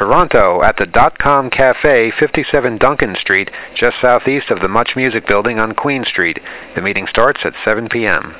Toronto at the Dot Com Cafe, 57 Duncan Street, just southeast of the Much Music Building on Queen Street. The meeting starts at 7 p.m.